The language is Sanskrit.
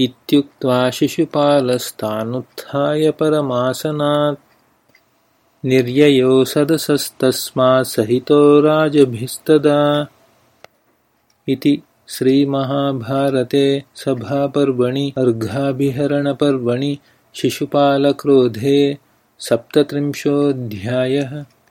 इत्युक्त्वा शिशुपालस्तानुत्थाय परमासनात् निर्ययो सदसस्तस्मात्सहितो राजभिस्तदा इति श्रीमहाभारते सभापर्वणि अर्घाभिहरणपर्वणि शिशुपालक्रोधे सप्तत्रिंशोऽध्यायः।